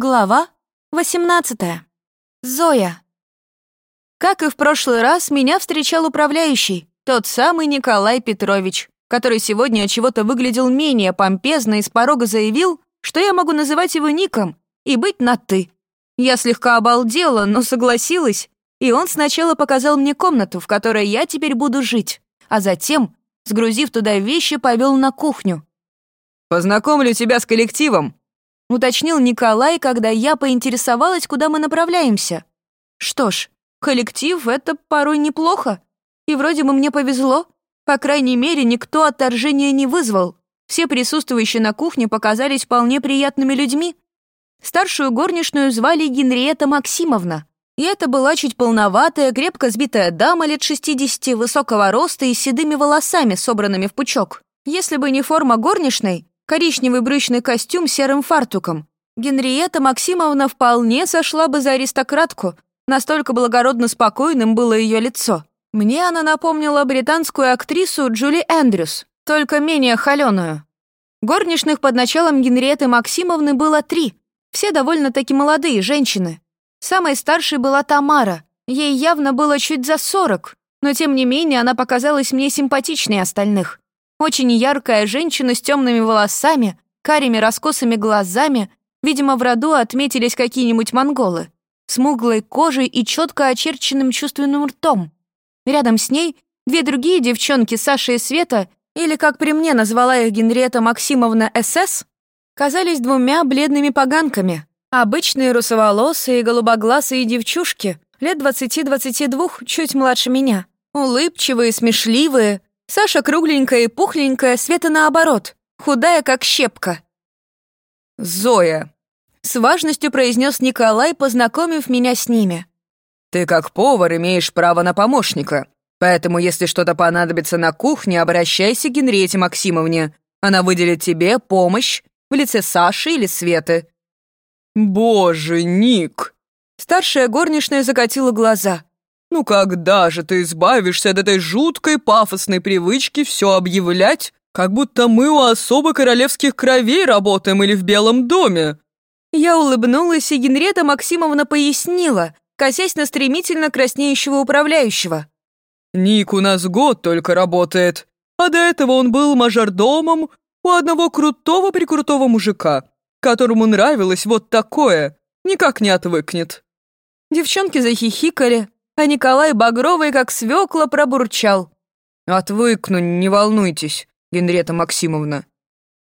Глава 18. Зоя. Как и в прошлый раз, меня встречал управляющий, тот самый Николай Петрович, который сегодня чего-то выглядел менее помпезно и с порога заявил, что я могу называть его ником и быть на «ты». Я слегка обалдела, но согласилась, и он сначала показал мне комнату, в которой я теперь буду жить, а затем, сгрузив туда вещи, повел на кухню. «Познакомлю тебя с коллективом», уточнил Николай, когда я поинтересовалась, куда мы направляемся. Что ж, коллектив — это порой неплохо. И вроде бы мне повезло. По крайней мере, никто отторжения не вызвал. Все присутствующие на кухне показались вполне приятными людьми. Старшую горничную звали Генриета Максимовна. И это была чуть полноватая, крепко сбитая дама лет 60, высокого роста и седыми волосами, собранными в пучок. Если бы не форма горничной, коричневый брючный костюм с серым фартуком. Генриетта Максимовна вполне сошла бы за аристократку, настолько благородно спокойным было ее лицо. Мне она напомнила британскую актрису Джули Эндрюс, только менее холеную. Горничных под началом Генриетты Максимовны было три, все довольно-таки молодые женщины. Самой старшей была Тамара, ей явно было чуть за сорок, но тем не менее она показалась мне симпатичнее остальных. Очень яркая женщина с темными волосами, карими раскосыми глазами, видимо, в роду отметились какие-нибудь монголы, смуглой кожей и четко очерченным чувственным ртом. Рядом с ней две другие девчонки, Саша и Света, или, как при мне назвала их Генриетта Максимовна СС, казались двумя бледными поганками. Обычные русоволосые, голубоглазые девчушки, лет 20-22, чуть младше меня. Улыбчивые, смешливые, Саша кругленькая и пухленькая, Света наоборот, худая, как щепка. «Зоя», — с важностью произнес Николай, познакомив меня с ними. «Ты как повар имеешь право на помощника, поэтому если что-то понадобится на кухне, обращайся к Генриете Максимовне. Она выделит тебе помощь в лице Саши или Светы». «Боже, Ник!» Старшая горничная закатила глаза. «Ну когда же ты избавишься от этой жуткой пафосной привычки все объявлять, как будто мы у особо королевских кровей работаем или в Белом доме?» Я улыбнулась, и Генрета Максимовна пояснила, косясь на стремительно краснеющего управляющего. «Ник у нас год только работает, а до этого он был мажордомом у одного крутого-прикрутого мужика, которому нравилось вот такое, никак не отвыкнет». Девчонки захихикали, а Николай Багровый, как свекла, пробурчал. «Отвыкну, не волнуйтесь, Генрета Максимовна».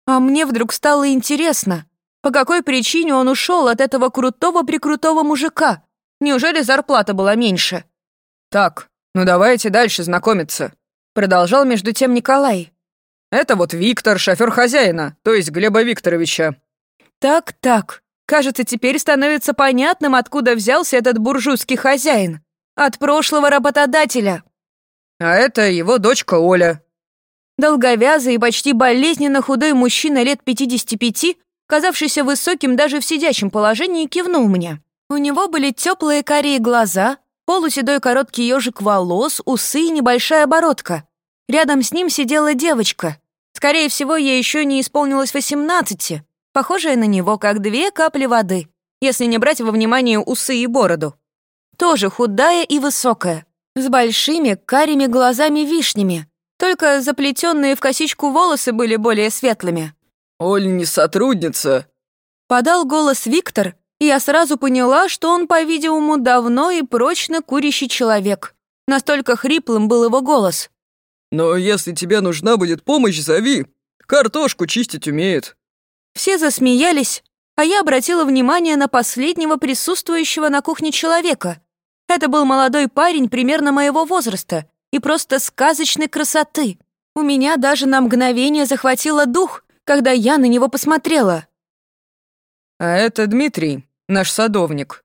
А мне вдруг стало интересно, по какой причине он ушел от этого крутого-прикрутого мужика? Неужели зарплата была меньше? «Так, ну давайте дальше знакомиться», — продолжал между тем Николай. «Это вот Виктор, шофер хозяина, то есть Глеба Викторовича». «Так-так, кажется, теперь становится понятным, откуда взялся этот буржуйский хозяин. От прошлого работодателя. А это его дочка Оля. Долговязый и почти болезненно худой мужчина лет 55, казавшийся высоким даже в сидячем положении, кивнул мне. У него были теплые карие глаза, полуседой короткий ежик волос, усы и небольшая бородка. Рядом с ним сидела девочка. Скорее всего, ей еще не исполнилось 18, похожая на него, как две капли воды, если не брать во внимание усы и бороду тоже худая и высокая, с большими карими глазами-вишнями, только заплетенные в косичку волосы были более светлыми. «Оль не сотрудница», — подал голос Виктор, и я сразу поняла, что он, по-видимому, давно и прочно курящий человек. Настолько хриплым был его голос. «Но если тебе нужна будет помощь, зови. Картошку чистить умеет». Все засмеялись, а я обратила внимание на последнего присутствующего на кухне человека, это был молодой парень примерно моего возраста и просто сказочной красоты. У меня даже на мгновение захватило дух, когда я на него посмотрела. «А это Дмитрий, наш садовник»,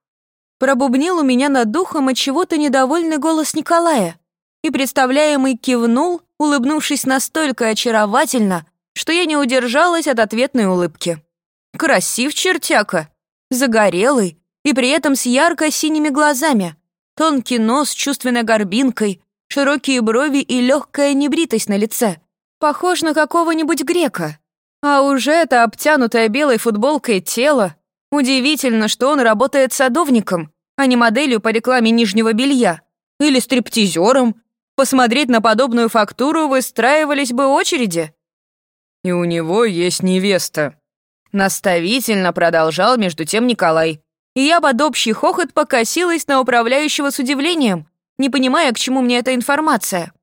Пробубнил у меня над духом от чего-то недовольный голос Николая. И представляемый кивнул, улыбнувшись настолько очаровательно, что я не удержалась от ответной улыбки. Красив чертяка, загорелый и при этом с ярко-синими глазами. Тонкий нос с чувственной горбинкой, широкие брови и легкая небритость на лице. Похож на какого-нибудь грека. А уже это обтянутое белой футболкой тело. Удивительно, что он работает садовником, а не моделью по рекламе нижнего белья. Или стриптизером. Посмотреть на подобную фактуру выстраивались бы очереди. И у него есть невеста. Наставительно продолжал между тем Николай. И я под общий хохот покосилась на управляющего с удивлением, не понимая, к чему мне эта информация.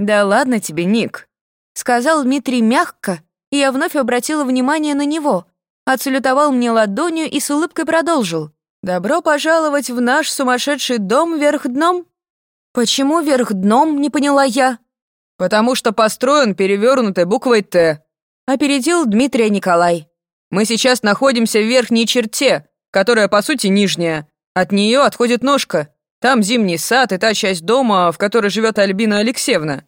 «Да ладно тебе, Ник», — сказал Дмитрий мягко, и я вновь обратила внимание на него. Отсалютовал мне ладонью и с улыбкой продолжил. «Добро пожаловать в наш сумасшедший дом вверх дном». «Почему вверх дном?» — не поняла я. «Потому что построен перевернутой буквой «Т», — опередил Дмитрия Николай. «Мы сейчас находимся в верхней черте, которая, по сути, нижняя. От нее отходит ножка. Там зимний сад и та часть дома, в которой живет Альбина Алексеевна».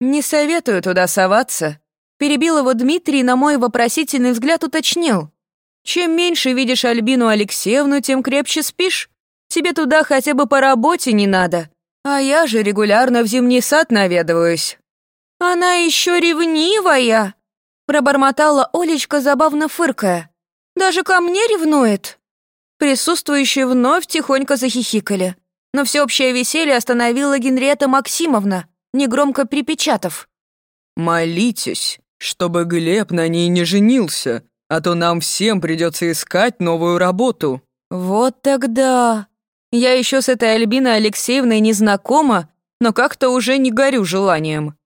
«Не советую туда соваться», — перебил его Дмитрий на мой вопросительный взгляд уточнил. «Чем меньше видишь Альбину Алексеевну, тем крепче спишь. Тебе туда хотя бы по работе не надо. А я же регулярно в зимний сад наведываюсь». «Она еще ревнивая!» Пробормотала Олечка, забавно фыркая. «Даже ко мне ревнует?» Присутствующие вновь тихонько захихикали. Но всеобщее веселье остановила Генриетта Максимовна, негромко припечатав. «Молитесь, чтобы Глеб на ней не женился, а то нам всем придется искать новую работу». «Вот тогда...» Я еще с этой Альбиной Алексеевной не знакома, но как-то уже не горю желанием.